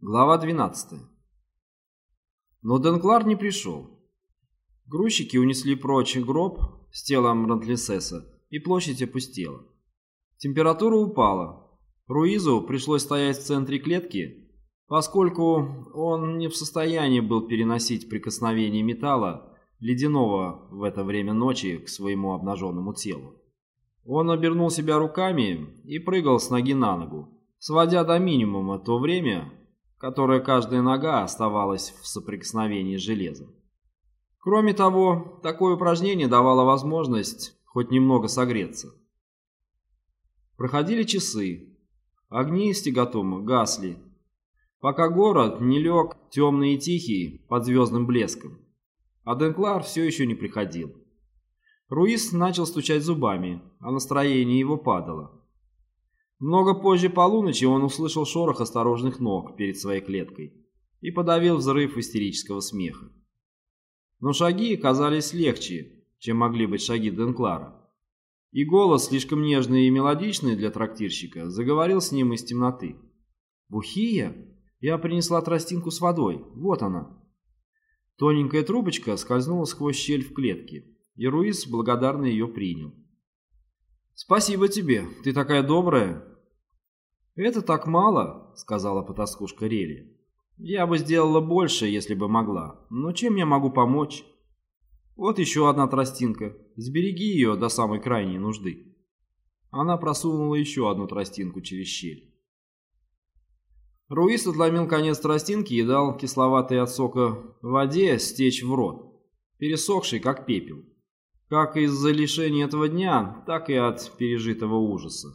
Глава 12. Но Денклар не пришел. Грузчики унесли прочь гроб с телом Рантлисеса, и площадь опустела. Температура упала. Руизу пришлось стоять в центре клетки, поскольку он не в состоянии был переносить прикосновение металла, ледяного в это время ночи, к своему обнаженному телу. Он обернул себя руками и прыгал с ноги на ногу, сводя до минимума то время, которое каждая нога оставалась в соприкосновении с железом. Кроме того, такое упражнение давало возможность хоть немного согреться. Проходили часы, огни стеготома гасли, пока город не лег темный и тихий под звездным блеском, а Денклар все еще не приходил. Руис начал стучать зубами, а настроение его падало. Много позже полуночи он услышал шорох осторожных ног перед своей клеткой и подавил взрыв истерического смеха. Но шаги казались легче, чем могли быть шаги Денклара. И голос, слишком нежный и мелодичный для трактирщика, заговорил с ним из темноты. «Бухия? Я принесла тростинку с водой. Вот она». Тоненькая трубочка скользнула сквозь щель в клетке, и Руис благодарно ее принял. «Спасибо тебе, ты такая добрая». «Это так мало», — сказала потаскушка Рели. «Я бы сделала больше, если бы могла, но чем я могу помочь?» «Вот еще одна тростинка, сбереги ее до самой крайней нужды». Она просунула еще одну тростинку через щель. Руис отломил конец тростинки и дал кисловатой от сока воде стечь в рот, пересохший, как пепел как из-за лишения этого дня, так и от пережитого ужаса.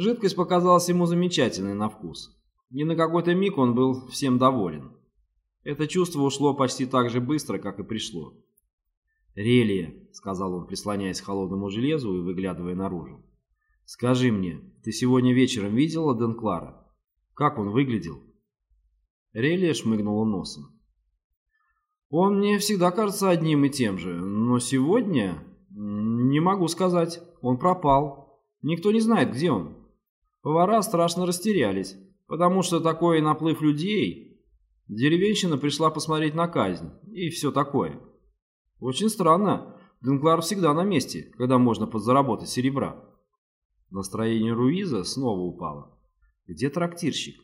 Жидкость показалась ему замечательной на вкус, и на какой-то миг он был всем доволен. Это чувство ушло почти так же быстро, как и пришло. «Релия», — сказал он, прислоняясь к холодному железу и выглядывая наружу, — «скажи мне, ты сегодня вечером видела Денклара? Как он выглядел?» Релия шмыгнула носом. Он мне всегда кажется одним и тем же, но сегодня... Не могу сказать. Он пропал. Никто не знает, где он. Повара страшно растерялись, потому что такой наплыв людей... Деревенщина пришла посмотреть на казнь и все такое. Очень странно. Денклар всегда на месте, когда можно подзаработать серебра. Настроение Руиза снова упало. Где трактирщик?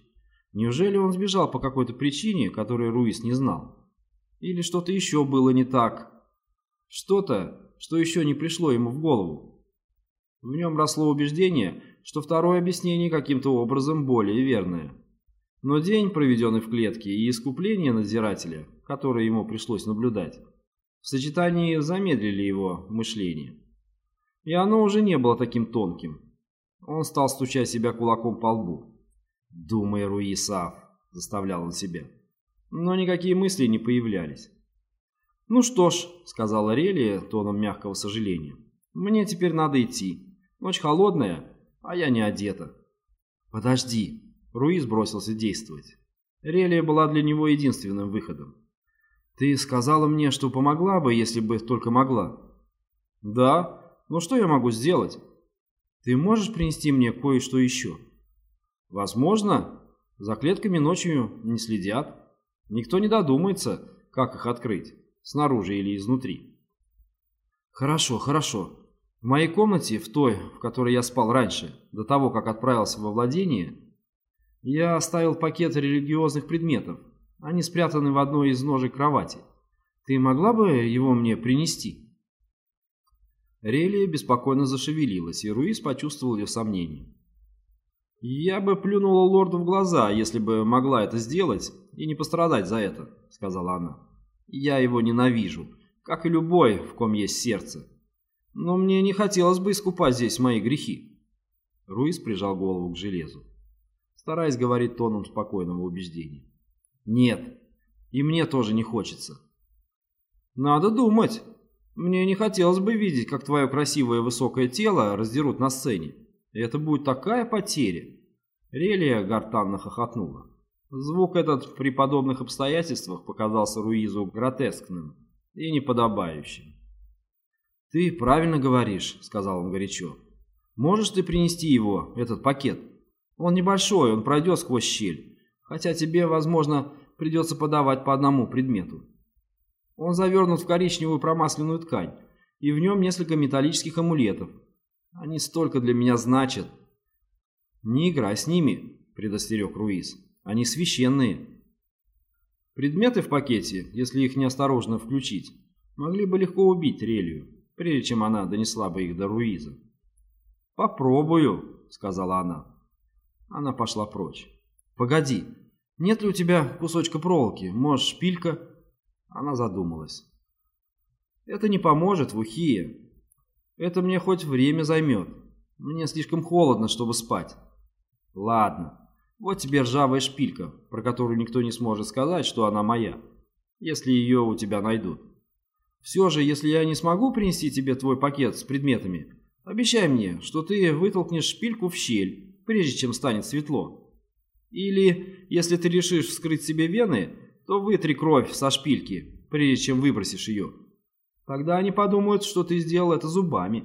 Неужели он сбежал по какой-то причине, которой Руиз не знал? Или что-то еще было не так. Что-то, что еще не пришло ему в голову. В нем росло убеждение, что второе объяснение каким-то образом более верное. Но день, проведенный в клетке, и искупление надзирателя, которое ему пришлось наблюдать, в сочетании замедлили его мышление. И оно уже не было таким тонким. Он стал стучать себя кулаком по лбу. «Думай, Руисав», — заставлял он себя но никакие мысли не появлялись. «Ну что ж», — сказала Релия тоном мягкого сожаления, — «мне теперь надо идти. Ночь холодная, а я не одета». «Подожди», — Руиз бросился действовать. Релия была для него единственным выходом. «Ты сказала мне, что помогла бы, если бы только могла». «Да, но что я могу сделать?» «Ты можешь принести мне кое-что еще?» «Возможно. За клетками ночью не следят». Никто не додумается, как их открыть, снаружи или изнутри. Хорошо, хорошо. В моей комнате, в той, в которой я спал раньше, до того, как отправился во владение, я оставил пакет религиозных предметов. Они спрятаны в одной из ножек кровати. Ты могла бы его мне принести?» Релия беспокойно зашевелилась, и Руис почувствовал ее сомнение. «Я бы плюнула лорду в глаза, если бы могла это сделать и не пострадать за это», — сказала она. «Я его ненавижу, как и любой, в ком есть сердце. Но мне не хотелось бы искупать здесь мои грехи». Руис прижал голову к железу, стараясь говорить тоном спокойного убеждения. «Нет, и мне тоже не хочется». «Надо думать. Мне не хотелось бы видеть, как твое красивое высокое тело раздерут на сцене. Это будет такая потеря. Релия гортанно хохотнула. Звук этот при подобных обстоятельствах показался Руизу гротескным и неподобающим. «Ты правильно говоришь», — сказал он горячо. «Можешь ты принести его, этот пакет? Он небольшой, он пройдет сквозь щель. хотя тебе, возможно, придется подавать по одному предмету. Он завернут в коричневую промасленную ткань, и в нем несколько металлических амулетов. Они столько для меня значат. Не играй с ними, предостерег Руиз. Они священные. Предметы в пакете, если их неосторожно включить, могли бы легко убить Релию, прежде чем она донесла бы их до Руиза. «Попробую», — сказала она. Она пошла прочь. «Погоди, нет ли у тебя кусочка проволоки? Может, шпилька?» Она задумалась. «Это не поможет, Вухия. Это мне хоть время займет. Мне слишком холодно, чтобы спать». «Ладно, вот тебе ржавая шпилька, про которую никто не сможет сказать, что она моя, если ее у тебя найдут. Все же, если я не смогу принести тебе твой пакет с предметами, обещай мне, что ты вытолкнешь шпильку в щель, прежде чем станет светло». Или, если ты решишь вскрыть себе вены, то вытри кровь со шпильки, прежде чем выбросишь ее. Тогда они подумают, что ты сделал это зубами.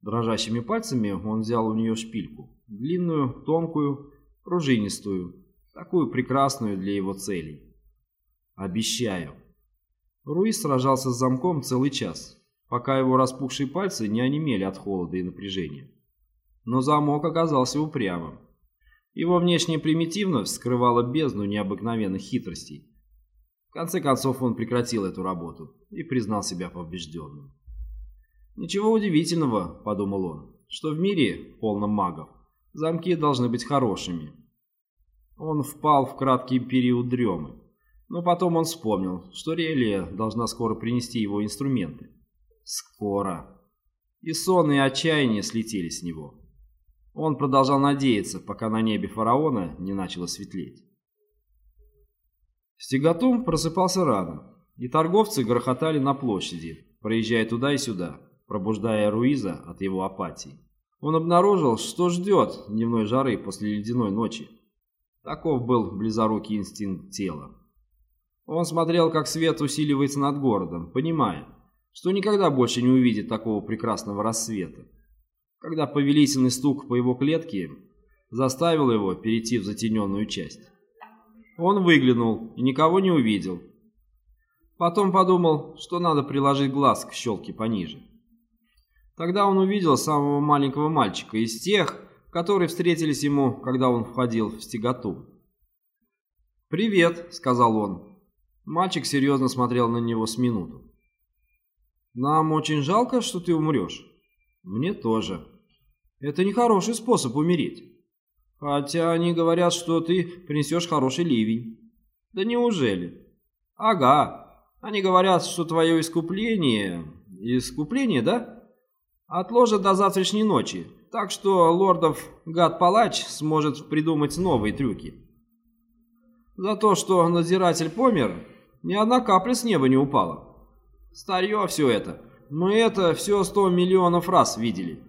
Дрожащими пальцами он взял у нее шпильку. Длинную, тонкую, пружинистую. Такую прекрасную для его целей. Обещаю. Руис сражался с замком целый час, пока его распухшие пальцы не онемели от холода и напряжения. Но замок оказался упрямым. Его внешняя примитивность скрывала бездну необыкновенных хитростей. В конце концов он прекратил эту работу и признал себя побежденным. «Ничего удивительного», — подумал он, — «что в мире, полном магов, замки должны быть хорошими». Он впал в краткий период дремы, но потом он вспомнил, что Релия должна скоро принести его инструменты. Скоро. И сон, и отчаяние слетели с него. Он продолжал надеяться, пока на небе фараона не начало светлеть. Стегатум просыпался рано, и торговцы грохотали на площади, проезжая туда и сюда, пробуждая Руиза от его апатии. Он обнаружил, что ждет дневной жары после ледяной ночи. Таков был близорукий инстинкт тела. Он смотрел, как свет усиливается над городом, понимая, что никогда больше не увидит такого прекрасного рассвета когда повелительный стук по его клетке заставил его перейти в затененную часть. Он выглянул и никого не увидел. Потом подумал, что надо приложить глаз к щелке пониже. Тогда он увидел самого маленького мальчика из тех, которые встретились ему, когда он входил в стеготу. «Привет», — сказал он. Мальчик серьезно смотрел на него с минуту. «Нам очень жалко, что ты умрешь». «Мне тоже», это не хороший способ умереть. Хотя они говорят, что ты принесешь хороший ливень. Да неужели? Ага. Они говорят, что твое искупление... Искупление, да? Отложат до завтрашней ночи. Так что лордов гад-палач сможет придумать новые трюки. За то, что надзиратель помер, ни одна капля с неба не упала. Старье все это. Мы это все сто миллионов раз видели.